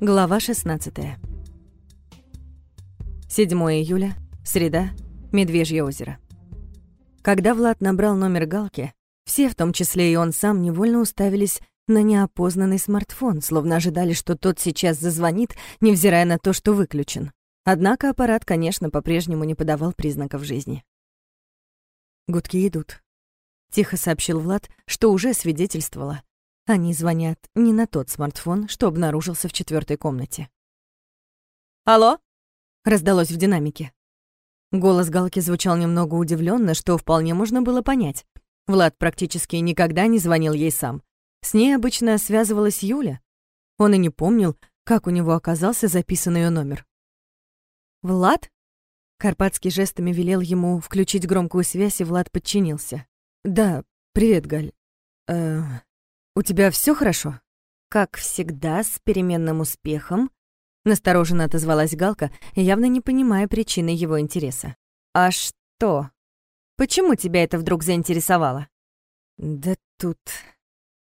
Глава 16. 7 июля, среда, Медвежье озеро. Когда Влад набрал номер Галки, все, в том числе и он сам, невольно уставились на неопознанный смартфон, словно ожидали, что тот сейчас зазвонит, невзирая на то, что выключен. Однако аппарат, конечно, по-прежнему не подавал признаков жизни. «Гудки идут», — тихо сообщил Влад, что уже свидетельствовало, они звонят не на тот смартфон, что обнаружился в четвертой комнате. «Алло?» — раздалось в динамике. Голос Галки звучал немного удивленно, что вполне можно было понять. Влад практически никогда не звонил ей сам. С ней обычно связывалась Юля. Он и не помнил, как у него оказался записан ее номер. «Влад?» Карпатский жестами велел ему включить громкую связь, и Влад подчинился. «Да, привет, Галь. Э, «У тебя все хорошо?» «Как всегда, с переменным успехом», — настороженно отозвалась Галка, явно не понимая причины его интереса. «А что? Почему тебя это вдруг заинтересовало?» «Да тут...»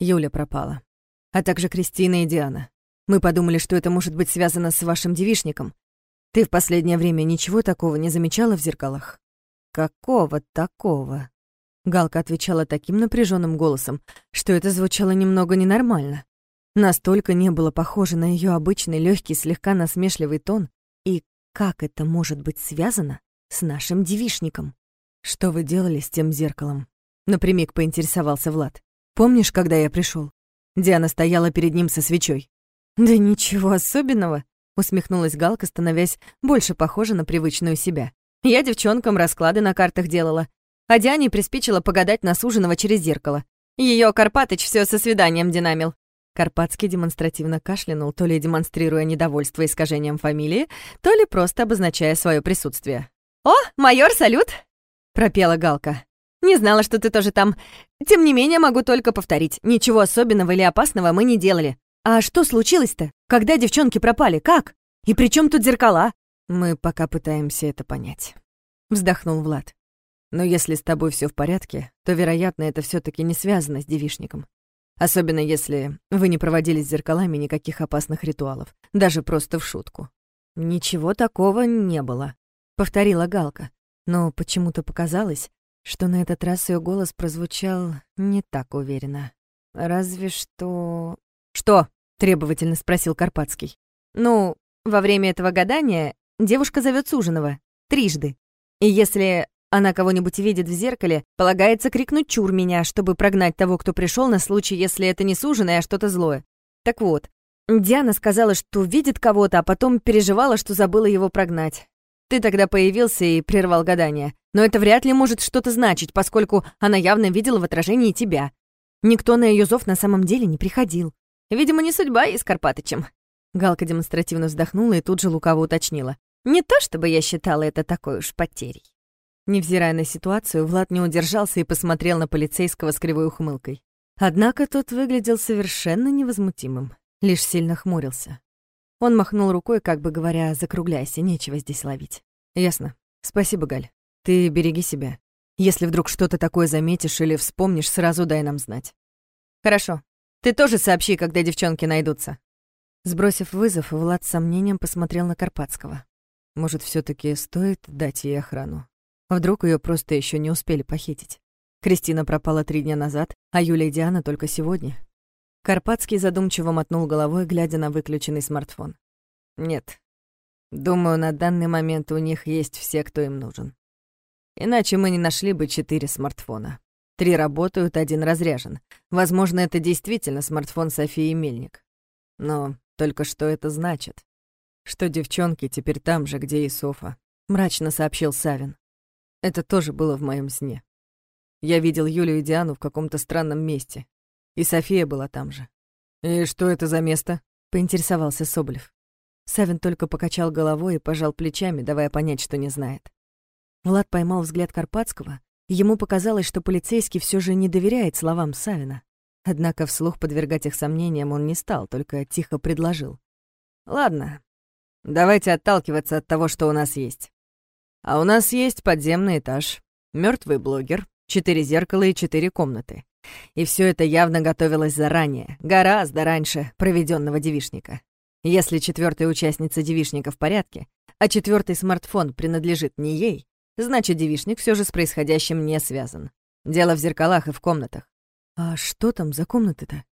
Юля пропала. А также Кристина и Диана. Мы подумали, что это может быть связано с вашим девишником. Ты в последнее время ничего такого не замечала в зеркалах? Какого такого? Галка отвечала таким напряженным голосом, что это звучало немного ненормально. Настолько не было похоже на ее обычный легкий, слегка насмешливый тон. И как это может быть связано с нашим девишником? Что вы делали с тем зеркалом? Напрямик поинтересовался Влад. Помнишь, когда я пришел? Диана стояла перед ним со свечой. Да ничего особенного, усмехнулась Галка, становясь больше похожа на привычную себя. Я девчонкам расклады на картах делала, а Диане приспичило погадать на суженого через зеркало. Ее Карпатыч все со свиданием динамил. Карпатский демонстративно кашлянул, то ли демонстрируя недовольство искажением фамилии, то ли просто обозначая свое присутствие. «О, майор, салют!» — пропела Галка. «Не знала, что ты тоже там. Тем не менее, могу только повторить. Ничего особенного или опасного мы не делали. А что случилось-то? Когда девчонки пропали? Как? И при чем тут зеркала?» «Мы пока пытаемся это понять», — вздохнул Влад. Но если с тобой все в порядке, то, вероятно, это все таки не связано с девишником. Особенно если вы не проводили с зеркалами никаких опасных ритуалов, даже просто в шутку. «Ничего такого не было», — повторила Галка. Но почему-то показалось, что на этот раз ее голос прозвучал не так уверенно. «Разве что...» «Что?» — требовательно спросил Карпатский. «Ну, во время этого гадания девушка зовет суженого. Трижды. И если она кого-нибудь видит в зеркале, полагается крикнуть «чур меня», чтобы прогнать того, кто пришел на случай, если это не суженое, а что-то злое. Так вот, Диана сказала, что видит кого-то, а потом переживала, что забыла его прогнать. Ты тогда появился и прервал гадание. Но это вряд ли может что-то значить, поскольку она явно видела в отражении тебя. Никто на ее зов на самом деле не приходил. Видимо, не судьба и с Карпатычем. Галка демонстративно вздохнула и тут же лукаво уточнила. Не то чтобы я считала это такой уж потерей. Невзирая на ситуацию, Влад не удержался и посмотрел на полицейского с кривой ухмылкой. Однако тот выглядел совершенно невозмутимым, лишь сильно хмурился. Он махнул рукой, как бы говоря, закругляйся, нечего здесь ловить. «Ясно. Спасибо, Галь. Ты береги себя. Если вдруг что-то такое заметишь или вспомнишь, сразу дай нам знать». «Хорошо. Ты тоже сообщи, когда девчонки найдутся». Сбросив вызов, Влад с сомнением посмотрел на Карпатского. «Может, все таки стоит дать ей охрану?» Вдруг ее просто еще не успели похитить. Кристина пропала три дня назад, а Юля и Диана только сегодня. Карпатский задумчиво мотнул головой, глядя на выключенный смартфон. «Нет. Думаю, на данный момент у них есть все, кто им нужен. Иначе мы не нашли бы четыре смартфона. Три работают, один разряжен. Возможно, это действительно смартфон Софии Мельник. Но только что это значит? Что девчонки теперь там же, где и Софа, мрачно сообщил Савин. Это тоже было в моем сне. Я видел Юлю и Диану в каком-то странном месте. И София была там же. «И что это за место?» — поинтересовался Соболев. Савин только покачал головой и пожал плечами, давая понять, что не знает. Влад поймал взгляд Карпатского, и ему показалось, что полицейский все же не доверяет словам Савина. Однако вслух подвергать их сомнениям он не стал, только тихо предложил. «Ладно, давайте отталкиваться от того, что у нас есть. А у нас есть подземный этаж, мертвый блогер, четыре зеркала и четыре комнаты. И все это явно готовилось заранее, гораздо раньше проведенного девишника. Если четвертая участница девишника в порядке, а четвертый смартфон принадлежит не ей, значит, девишник все же с происходящим не связан. Дело в зеркалах и в комнатах. А что там за комнаты-то?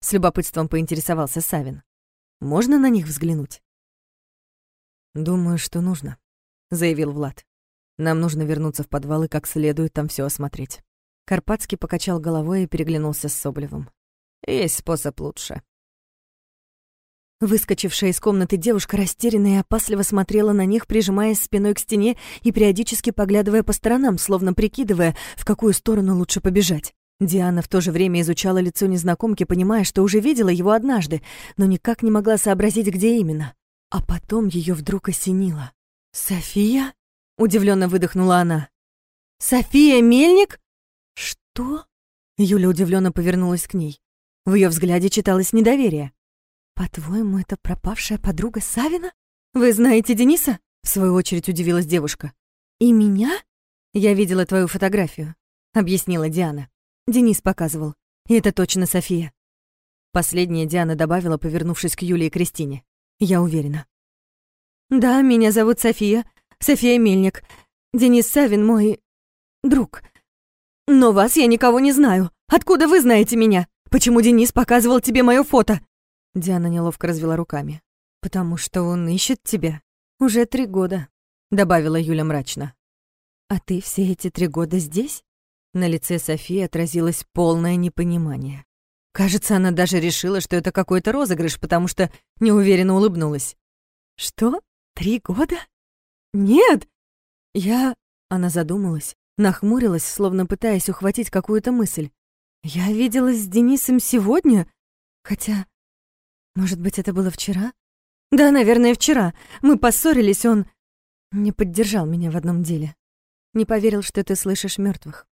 С любопытством поинтересовался Савин. Можно на них взглянуть? Думаю, что нужно, заявил Влад. Нам нужно вернуться в подвал и как следует там все осмотреть. Карпатский покачал головой и переглянулся с Соблевым. Есть способ лучше. Выскочившая из комнаты девушка растерянно и опасливо смотрела на них, прижимаясь спиной к стене и периодически поглядывая по сторонам, словно прикидывая, в какую сторону лучше побежать. Диана в то же время изучала лицо незнакомки, понимая, что уже видела его однажды, но никак не могла сообразить, где именно. А потом ее вдруг осенило. «София?» — удивленно выдохнула она. «София Мельник?» «Что?» Юля удивленно повернулась к ней. В ее взгляде читалось недоверие. «По-твоему, это пропавшая подруга Савина? Вы знаете Дениса?» В свою очередь удивилась девушка. «И меня?» «Я видела твою фотографию», — объяснила Диана. Денис показывал. И это точно София. Последняя Диана добавила, повернувшись к Юлии и Кристине. Я уверена. «Да, меня зовут София. София Мельник. Денис Савин мой... друг. Но вас я никого не знаю. Откуда вы знаете меня? Почему Денис показывал тебе мое фото?» Диана неловко развела руками. «Потому что он ищет тебя. Уже три года», — добавила Юля мрачно. «А ты все эти три года здесь?» На лице Софии отразилось полное непонимание. Кажется, она даже решила, что это какой-то розыгрыш, потому что неуверенно улыбнулась. «Что? Три года? Нет! Я...» Она задумалась, нахмурилась, словно пытаясь ухватить какую-то мысль. «Я виделась с Денисом сегодня? Хотя... Может быть, это было вчера? Да, наверное, вчера. Мы поссорились, он... Не поддержал меня в одном деле. Не поверил, что ты слышишь мертвых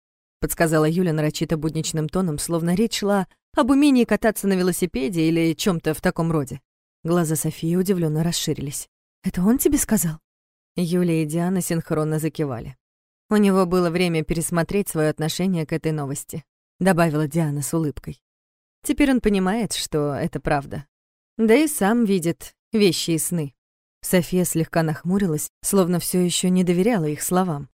подсказала Юля нарочито будничным тоном, словно речь шла об умении кататься на велосипеде или чем-то в таком роде. Глаза Софии удивленно расширились. «Это он тебе сказал?» Юля и Диана синхронно закивали. У него было время пересмотреть свое отношение к этой новости, добавила Диана с улыбкой. Теперь он понимает, что это правда. Да и сам видит вещи и сны. София слегка нахмурилась, словно все еще не доверяла их словам.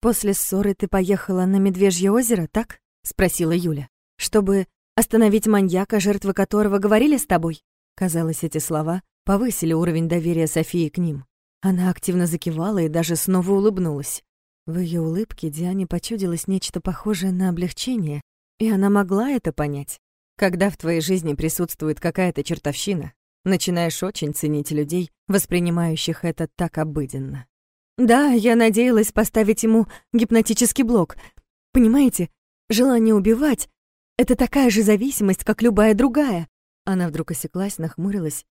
«После ссоры ты поехала на Медвежье озеро, так?» — спросила Юля. «Чтобы остановить маньяка, жертвы которого говорили с тобой?» Казалось, эти слова повысили уровень доверия Софии к ним. Она активно закивала и даже снова улыбнулась. В ее улыбке Диане почудилось нечто похожее на облегчение, и она могла это понять. Когда в твоей жизни присутствует какая-то чертовщина, начинаешь очень ценить людей, воспринимающих это так обыденно. Да, я надеялась поставить ему гипнотический блок. Понимаете, желание убивать — это такая же зависимость, как любая другая. Она вдруг осеклась, нахмурилась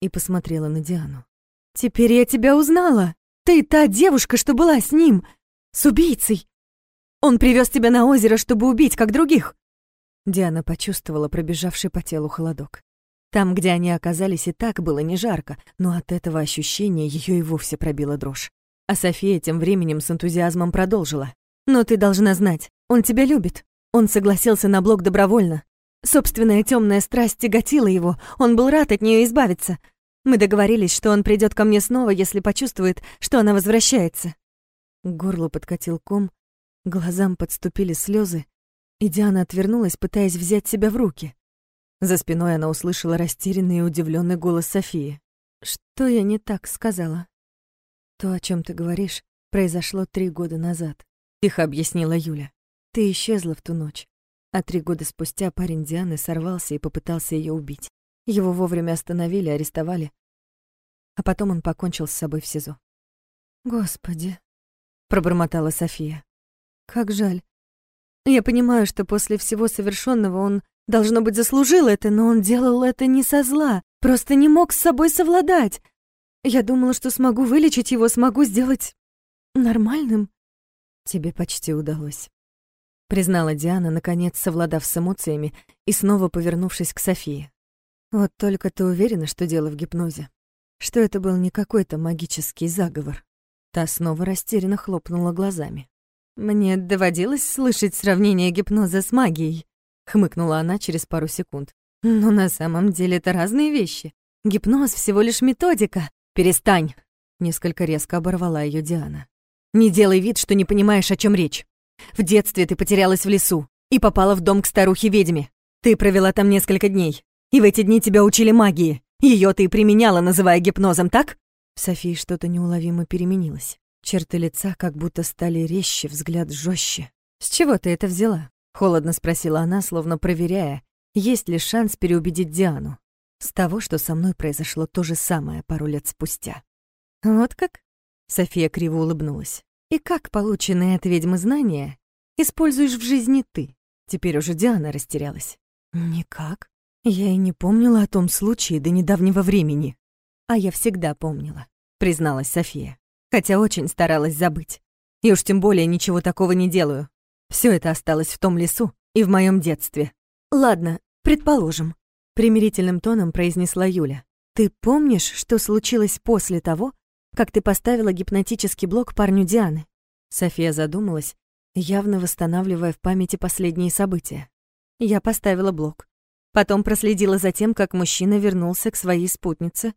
и посмотрела на Диану. «Теперь я тебя узнала. Ты та девушка, что была с ним, с убийцей. Он привез тебя на озеро, чтобы убить, как других». Диана почувствовала пробежавший по телу холодок. Там, где они оказались, и так было не жарко, но от этого ощущения ее и вовсе пробила дрожь. А София тем временем с энтузиазмом продолжила. «Но ты должна знать, он тебя любит. Он согласился на блок добровольно. Собственная темная страсть тяготила его, он был рад от нее избавиться. Мы договорились, что он придет ко мне снова, если почувствует, что она возвращается». К горлу подкатил ком, глазам подступили слезы, и Диана отвернулась, пытаясь взять себя в руки. За спиной она услышала растерянный и удивленный голос Софии. «Что я не так сказала?» «То, о чем ты говоришь, произошло три года назад», — тихо объяснила Юля. «Ты исчезла в ту ночь, а три года спустя парень Дианы сорвался и попытался ее убить. Его вовремя остановили, арестовали, а потом он покончил с собой в СИЗО». «Господи», — пробормотала София. «Как жаль. Я понимаю, что после всего совершенного он, должно быть, заслужил это, но он делал это не со зла, просто не мог с собой совладать. Я думала, что смогу вылечить его, смогу сделать нормальным. Тебе почти удалось. Признала Диана, наконец совладав с эмоциями и снова повернувшись к Софии. Вот только ты уверена, что дело в гипнозе? Что это был не какой-то магический заговор? Та снова растерянно хлопнула глазами. «Мне доводилось слышать сравнение гипноза с магией», — хмыкнула она через пару секунд. «Но на самом деле это разные вещи. Гипноз всего лишь методика. Перестань!» Несколько резко оборвала ее Диана. «Не делай вид, что не понимаешь, о чем речь. В детстве ты потерялась в лесу и попала в дом к старухе-ведьме. Ты провела там несколько дней, и в эти дни тебя учили магии. Ее ты и применяла, называя гипнозом, так?» В Софии что-то неуловимо переменилось. Черты лица как будто стали резче, взгляд жестче. «С чего ты это взяла?» — холодно спросила она, словно проверяя, есть ли шанс переубедить Диану. С того, что со мной произошло то же самое пару лет спустя. «Вот как?» — София криво улыбнулась. «И как полученные от ведьмы знания используешь в жизни ты?» Теперь уже Диана растерялась. «Никак. Я и не помнила о том случае до недавнего времени». «А я всегда помнила», — призналась София. «Хотя очень старалась забыть. И уж тем более ничего такого не делаю. Все это осталось в том лесу и в моем детстве. Ладно, предположим, примирительным тоном произнесла Юля. Ты помнишь, что случилось после того, как ты поставила гипнотический блок парню Дианы? София задумалась, явно восстанавливая в памяти последние события. Я поставила блок. Потом проследила за тем, как мужчина вернулся к своей спутнице,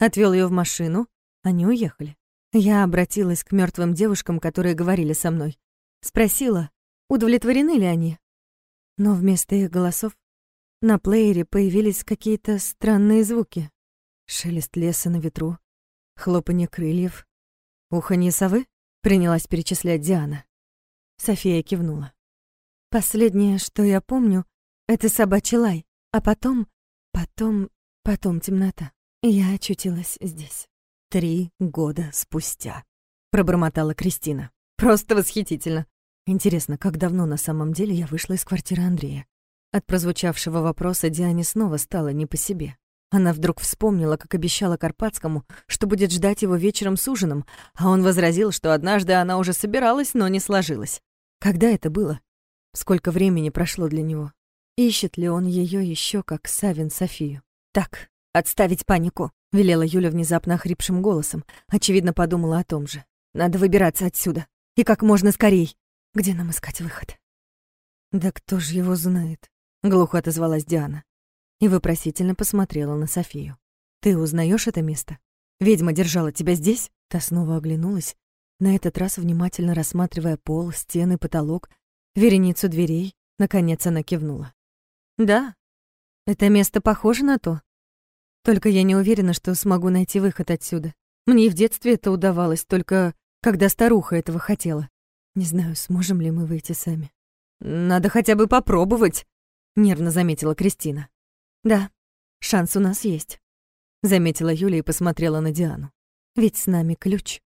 отвел ее в машину, они уехали. Я обратилась к мертвым девушкам, которые говорили со мной. Спросила, удовлетворены ли они. Но вместо их голосов на плеере появились какие-то странные звуки. Шелест леса на ветру, хлопанье крыльев, уханье совы, принялась перечислять Диана. София кивнула. Последнее, что я помню, это собачий лай, а потом, потом, потом темнота. Я очутилась здесь. Три года спустя, пробормотала Кристина. Просто восхитительно. Интересно, как давно на самом деле я вышла из квартиры Андрея? От прозвучавшего вопроса Диане снова стало не по себе. Она вдруг вспомнила, как обещала Карпатскому, что будет ждать его вечером с ужином, а он возразил, что однажды она уже собиралась, но не сложилась. Когда это было? Сколько времени прошло для него? Ищет ли он ее еще, как Савин Софию? Так, отставить панику. — велела Юля внезапно охрипшим голосом. Очевидно, подумала о том же. «Надо выбираться отсюда. И как можно скорей. Где нам искать выход?» «Да кто же его знает?» — глухо отозвалась Диана. И вопросительно посмотрела на Софию. «Ты узнаешь это место? Ведьма держала тебя здесь?» Та снова оглянулась, на этот раз внимательно рассматривая пол, стены, потолок, вереницу дверей. Наконец она кивнула. «Да, это место похоже на то, только я не уверена, что смогу найти выход отсюда. Мне в детстве это удавалось, только когда старуха этого хотела. Не знаю, сможем ли мы выйти сами. Надо хотя бы попробовать, нервно заметила Кристина. Да, шанс у нас есть, заметила Юля и посмотрела на Диану. Ведь с нами ключ.